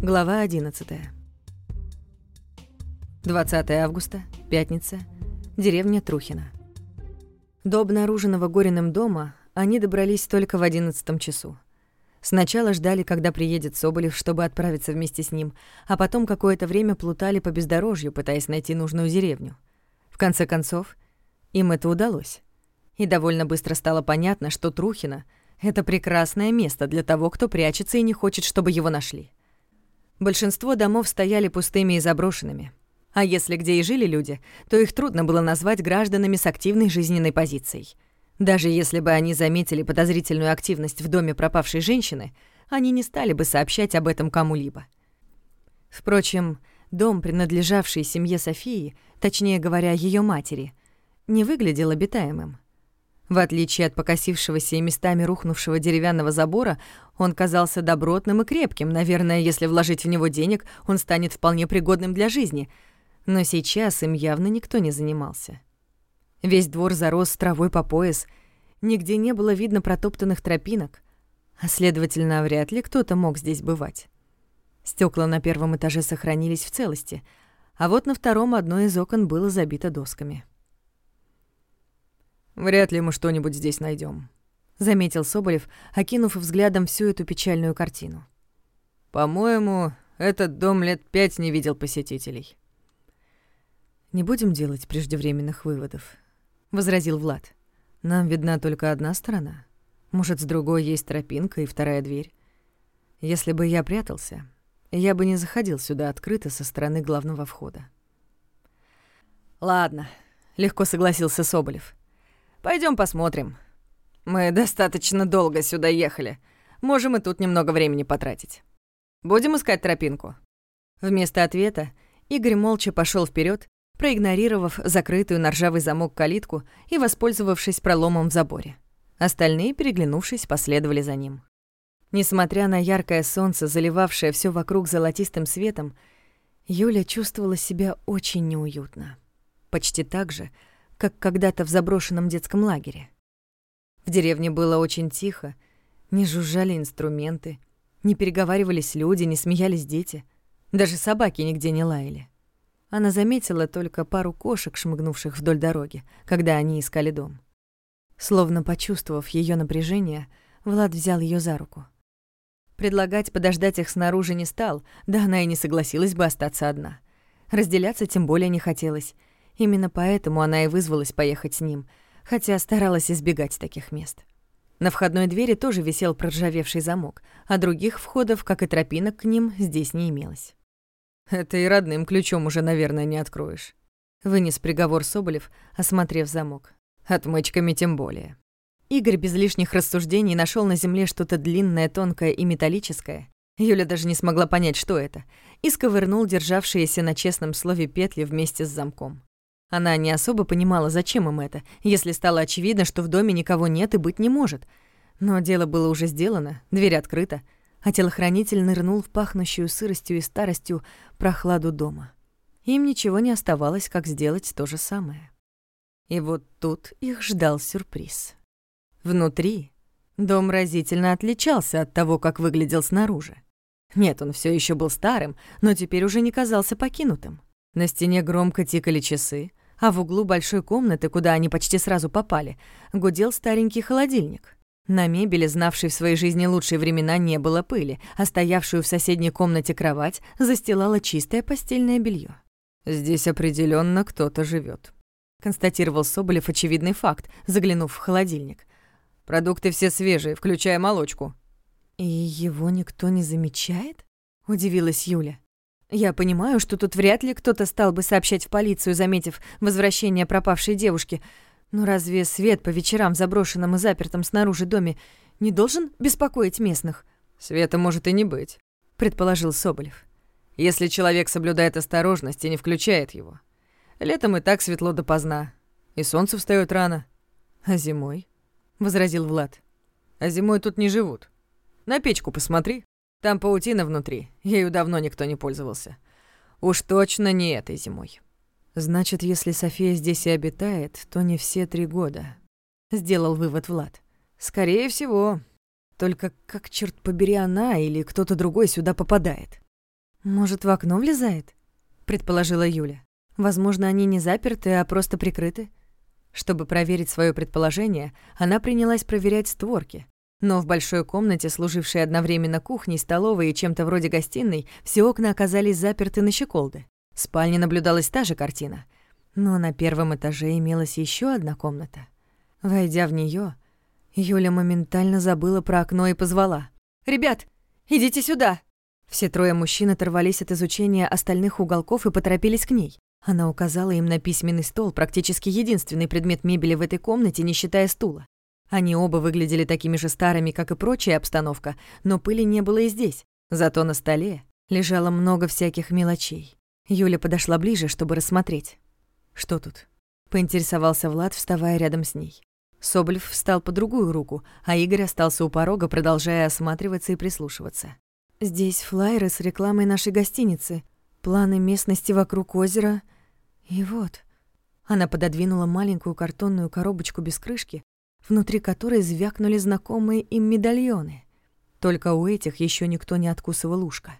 Глава 11. 20 августа, пятница, деревня Трухина. До обнаруженного Гориным дома они добрались только в одиннадцатом часу. Сначала ждали, когда приедет Соболев, чтобы отправиться вместе с ним, а потом какое-то время плутали по бездорожью, пытаясь найти нужную деревню. В конце концов, им это удалось. И довольно быстро стало понятно, что Трухина — это прекрасное место для того, кто прячется и не хочет, чтобы его нашли. Большинство домов стояли пустыми и заброшенными — а если где и жили люди, то их трудно было назвать гражданами с активной жизненной позицией. Даже если бы они заметили подозрительную активность в доме пропавшей женщины, они не стали бы сообщать об этом кому-либо. Впрочем, дом, принадлежавший семье Софии, точнее говоря, ее матери, не выглядел обитаемым. В отличие от покосившегося и местами рухнувшего деревянного забора, он казался добротным и крепким. Наверное, если вложить в него денег, он станет вполне пригодным для жизни — но сейчас им явно никто не занимался. Весь двор зарос травой по пояс, нигде не было видно протоптанных тропинок, а, следовательно, вряд ли кто-то мог здесь бывать. Стекла на первом этаже сохранились в целости, а вот на втором одно из окон было забито досками. «Вряд ли мы что-нибудь здесь найдем, заметил Соболев, окинув взглядом всю эту печальную картину. «По-моему, этот дом лет пять не видел посетителей». «Не будем делать преждевременных выводов», — возразил Влад. «Нам видна только одна сторона. Может, с другой есть тропинка и вторая дверь. Если бы я прятался, я бы не заходил сюда открыто со стороны главного входа». «Ладно», — легко согласился Соболев. Пойдем посмотрим. Мы достаточно долго сюда ехали. Можем и тут немного времени потратить. Будем искать тропинку». Вместо ответа Игорь молча пошел вперед проигнорировав закрытую на ржавый замок калитку и воспользовавшись проломом в заборе. Остальные, переглянувшись, последовали за ним. Несмотря на яркое солнце, заливавшее все вокруг золотистым светом, Юля чувствовала себя очень неуютно. Почти так же, как когда-то в заброшенном детском лагере. В деревне было очень тихо, не жужжали инструменты, не переговаривались люди, не смеялись дети, даже собаки нигде не лаяли. Она заметила только пару кошек, шмыгнувших вдоль дороги, когда они искали дом. Словно почувствовав ее напряжение, Влад взял ее за руку. Предлагать подождать их снаружи не стал, да она и не согласилась бы остаться одна. Разделяться тем более не хотелось. Именно поэтому она и вызвалась поехать с ним, хотя старалась избегать таких мест. На входной двери тоже висел проржавевший замок, а других входов, как и тропинок к ним, здесь не имелось. Это и родным ключом уже, наверное, не откроешь. Вынес приговор Соболев, осмотрев замок. Отмычками тем более. Игорь без лишних рассуждений нашел на земле что-то длинное, тонкое и металлическое. Юля даже не смогла понять, что это, и сковырнул державшиеся на честном слове петли вместе с замком. Она не особо понимала, зачем им это, если стало очевидно, что в доме никого нет и быть не может. Но дело было уже сделано, дверь открыта — а телохранитель нырнул в пахнущую сыростью и старостью прохладу дома. Им ничего не оставалось, как сделать то же самое. И вот тут их ждал сюрприз. Внутри дом разительно отличался от того, как выглядел снаружи. Нет, он все еще был старым, но теперь уже не казался покинутым. На стене громко тикали часы, а в углу большой комнаты, куда они почти сразу попали, гудел старенький холодильник. На мебели, знавшей в своей жизни лучшие времена, не было пыли, а стоявшую в соседней комнате кровать застилала чистое постельное белье. «Здесь определенно кто-то живет, констатировал Соболев очевидный факт, заглянув в холодильник. «Продукты все свежие, включая молочку». «И его никто не замечает?» — удивилась Юля. «Я понимаю, что тут вряд ли кто-то стал бы сообщать в полицию, заметив возвращение пропавшей девушки, но разве свет по вечерам в заброшенном и запертом снаружи доме не должен беспокоить местных? Света может и не быть, предположил Соболев. Если человек соблюдает осторожность и не включает его. Летом и так светло допоздна, и солнце встаёт рано. А зимой? возразил Влад. А зимой тут не живут. На печку посмотри. Там паутина внутри, ею давно никто не пользовался. Уж точно не этой зимой. Значит, если София здесь и обитает, то не все три года. Сделал вывод Влад. Скорее всего. Только как, черт побери, она или кто-то другой сюда попадает? «Может, в окно влезает?» — предположила Юля. «Возможно, они не заперты, а просто прикрыты». Чтобы проверить свое предположение, она принялась проверять створки. Но в большой комнате, служившей одновременно кухней, столовой и чем-то вроде гостиной, все окна оказались заперты на щеколды. В спальне наблюдалась та же картина. Но на первом этаже имелась еще одна комната. Войдя в нее, Юля моментально забыла про окно и позвала. «Ребят, идите сюда!» Все трое мужчин оторвались от изучения остальных уголков и поторопились к ней. Она указала им на письменный стол, практически единственный предмет мебели в этой комнате, не считая стула. Они оба выглядели такими же старыми, как и прочая обстановка, но пыли не было и здесь. Зато на столе лежало много всяких мелочей. Юля подошла ближе, чтобы рассмотреть. «Что тут?» — поинтересовался Влад, вставая рядом с ней. Соболев встал по другую руку, а Игорь остался у порога, продолжая осматриваться и прислушиваться. Здесь флайеры с рекламой нашей гостиницы, планы местности вокруг озера. И вот. Она пододвинула маленькую картонную коробочку без крышки, внутри которой звякнули знакомые им медальоны. Только у этих еще никто не откусывал ушко.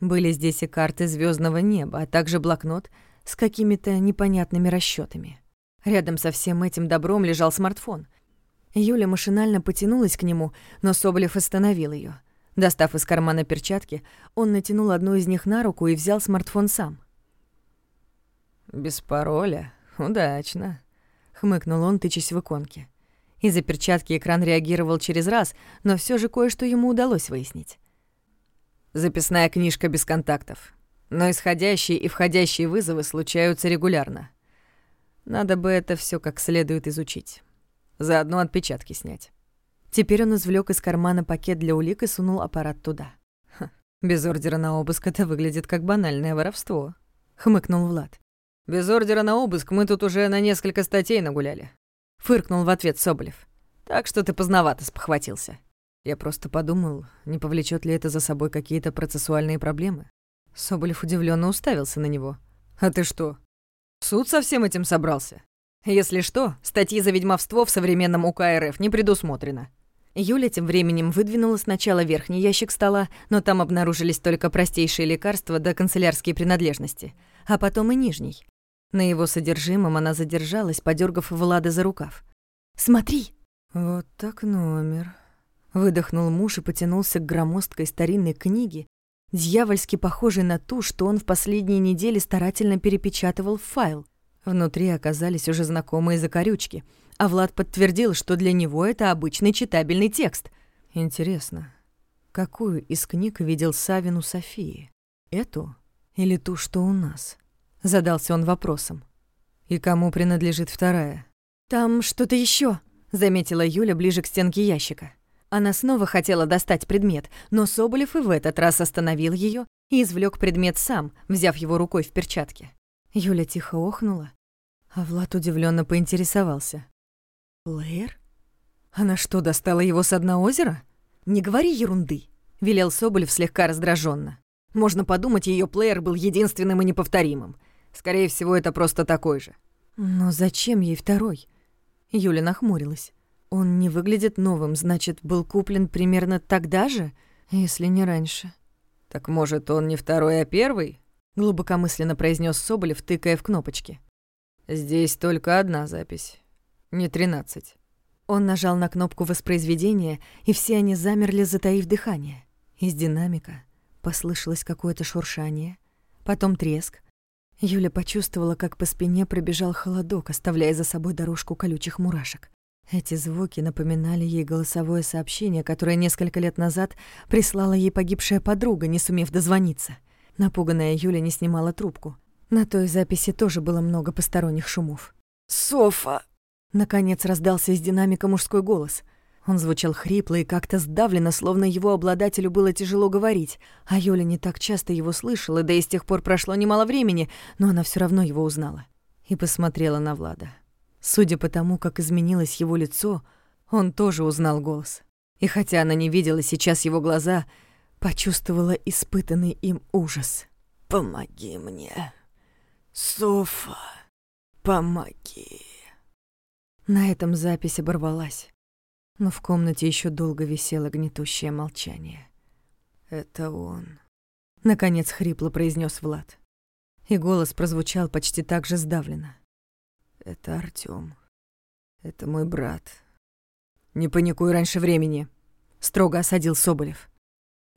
Были здесь и карты звездного неба, а также блокнот с какими-то непонятными расчетами. Рядом со всем этим добром лежал смартфон. Юля машинально потянулась к нему, но Соболев остановил ее. Достав из кармана перчатки, он натянул одну из них на руку и взял смартфон сам. «Без пароля? Удачно», — хмыкнул он, тычась в иконке. Из-за перчатки экран реагировал через раз, но все же кое-что ему удалось выяснить. «Записная книжка без контактов. Но исходящие и входящие вызовы случаются регулярно. Надо бы это все как следует изучить. Заодно отпечатки снять». Теперь он извлек из кармана пакет для улик и сунул аппарат туда. Ха, без ордера на обыск это выглядит как банальное воровство, хмыкнул Влад. Без ордера на обыск мы тут уже на несколько статей нагуляли. Фыркнул в ответ Соболев. Так что ты поздновато спохватился. Я просто подумал, не повлечет ли это за собой какие-то процессуальные проблемы. Соболев удивленно уставился на него. А ты что? Суд со всем этим собрался? Если что, статьи за ведьмовство в современном УК РФ не предусмотрено. Юля тем временем выдвинула сначала верхний ящик стола, но там обнаружились только простейшие лекарства да канцелярские принадлежности, а потом и нижний. На его содержимом она задержалась, подергав Влада за рукав. «Смотри!» «Вот так номер», — выдохнул муж и потянулся к громоздкой старинной книге, дьявольски похожей на ту, что он в последние недели старательно перепечатывал в файл. Внутри оказались уже знакомые закорючки — а Влад подтвердил, что для него это обычный читабельный текст. Интересно, какую из книг видел Савин у Софии? Эту или ту, что у нас? Задался он вопросом. И кому принадлежит вторая? Там что-то еще, заметила Юля ближе к стенке ящика. Она снова хотела достать предмет, но Соболев и в этот раз остановил ее и извлек предмет сам, взяв его рукой в перчатке. Юля тихо охнула, а Влад удивленно поинтересовался. «Плеер? Она что, достала его с дна озера? Не говори ерунды», — велел Соболев слегка раздраженно. «Можно подумать, ее плеер был единственным и неповторимым. Скорее всего, это просто такой же». «Но зачем ей второй?» Юля нахмурилась. «Он не выглядит новым, значит, был куплен примерно тогда же, если не раньше». «Так может, он не второй, а первый?» глубокомысленно произнес Соболев, тыкая в кнопочки. «Здесь только одна запись не тринадцать». Он нажал на кнопку воспроизведения, и все они замерли, затаив дыхание. Из динамика послышалось какое-то шуршание, потом треск. Юля почувствовала, как по спине пробежал холодок, оставляя за собой дорожку колючих мурашек. Эти звуки напоминали ей голосовое сообщение, которое несколько лет назад прислала ей погибшая подруга, не сумев дозвониться. Напуганная Юля не снимала трубку. На той записи тоже было много посторонних шумов. «Софа!» Наконец раздался из динамика мужской голос. Он звучал хрипло и как-то сдавленно, словно его обладателю было тяжело говорить, а Юля не так часто его слышала, да и с тех пор прошло немало времени, но она все равно его узнала. И посмотрела на Влада. Судя по тому, как изменилось его лицо, он тоже узнал голос. И хотя она не видела сейчас его глаза, почувствовала испытанный им ужас. «Помоги мне, Софа, помоги». На этом запись оборвалась. Но в комнате еще долго висело гнетущее молчание. «Это он», Наконец хрипло произнес Влад. И голос прозвучал почти так же сдавленно. «Это Артём. Это мой брат. Не паникуй раньше времени», — строго осадил Соболев.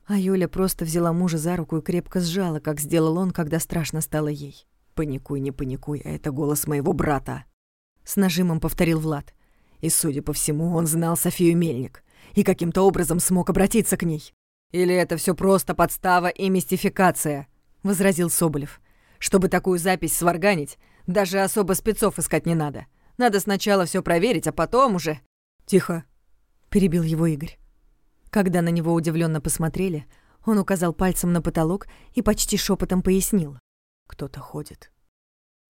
А Юля просто взяла мужа за руку и крепко сжала, как сделал он, когда страшно стало ей. «Паникуй, не паникуй, а это голос моего брата», — с нажимом повторил Влад. И, судя по всему, он знал Софию Мельник и каким-то образом смог обратиться к ней. «Или это все просто подстава и мистификация?» — возразил Соболев. «Чтобы такую запись сварганить, даже особо спецов искать не надо. Надо сначала все проверить, а потом уже...» «Тихо!» — перебил его Игорь. Когда на него удивленно посмотрели, он указал пальцем на потолок и почти шепотом пояснил. «Кто-то ходит».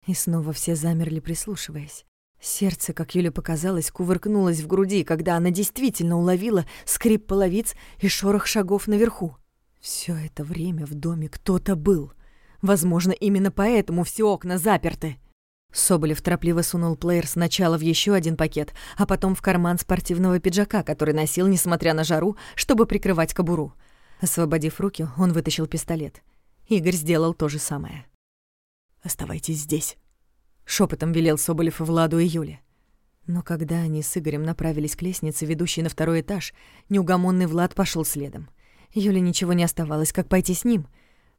И снова все замерли, прислушиваясь. Сердце, как Юле показалось, кувыркнулось в груди, когда она действительно уловила скрип половиц и шорох шагов наверху. Все это время в доме кто-то был. Возможно, именно поэтому все окна заперты. Соболев торопливо сунул плеер сначала в еще один пакет, а потом в карман спортивного пиджака, который носил, несмотря на жару, чтобы прикрывать кобуру. Освободив руки, он вытащил пистолет. Игорь сделал то же самое. «Оставайтесь здесь», Шепотом велел Соболев Владу и Юле. Но когда они с Игорем направились к лестнице, ведущей на второй этаж, неугомонный Влад пошел следом. Юле ничего не оставалось, как пойти с ним.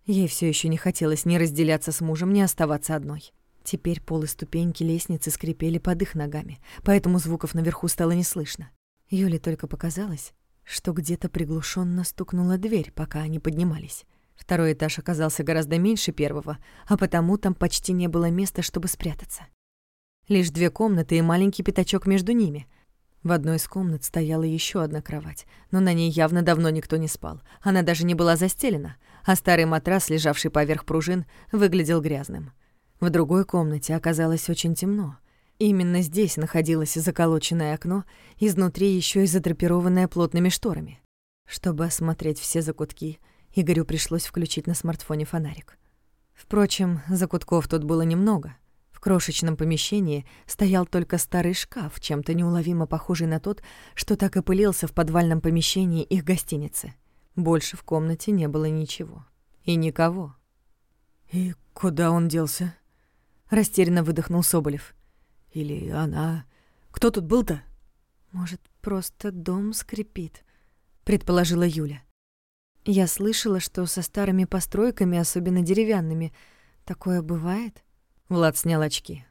Ей все еще не хотелось ни разделяться с мужем, ни оставаться одной. Теперь пол и ступеньки лестницы скрипели под их ногами, поэтому звуков наверху стало не слышно. Юле только показалось, что где-то приглушенно стукнула дверь, пока они поднимались. Второй этаж оказался гораздо меньше первого, а потому там почти не было места, чтобы спрятаться. Лишь две комнаты и маленький пятачок между ними. В одной из комнат стояла еще одна кровать, но на ней явно давно никто не спал. Она даже не была застелена, а старый матрас, лежавший поверх пружин, выглядел грязным. В другой комнате оказалось очень темно. Именно здесь находилось заколоченное окно, изнутри еще и задрапированное плотными шторами. Чтобы осмотреть все закутки — Игорю пришлось включить на смартфоне фонарик. Впрочем, закутков тут было немного. В крошечном помещении стоял только старый шкаф, чем-то неуловимо похожий на тот, что так и пылился в подвальном помещении их гостиницы. Больше в комнате не было ничего. И никого. «И куда он делся?» Растерянно выдохнул Соболев. «Или она... Кто тут был-то?» «Может, просто дом скрипит?» предположила Юля. Я слышала, что со старыми постройками, особенно деревянными, такое бывает. Влад снял очки.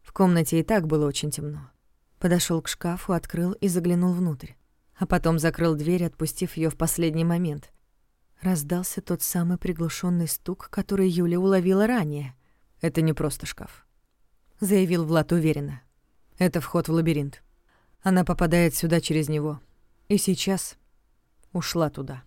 В комнате и так было очень темно. Подошел к шкафу, открыл и заглянул внутрь. А потом закрыл дверь, отпустив ее в последний момент. Раздался тот самый приглушенный стук, который Юля уловила ранее. «Это не просто шкаф», — заявил Влад уверенно. «Это вход в лабиринт. Она попадает сюда через него. И сейчас ушла туда».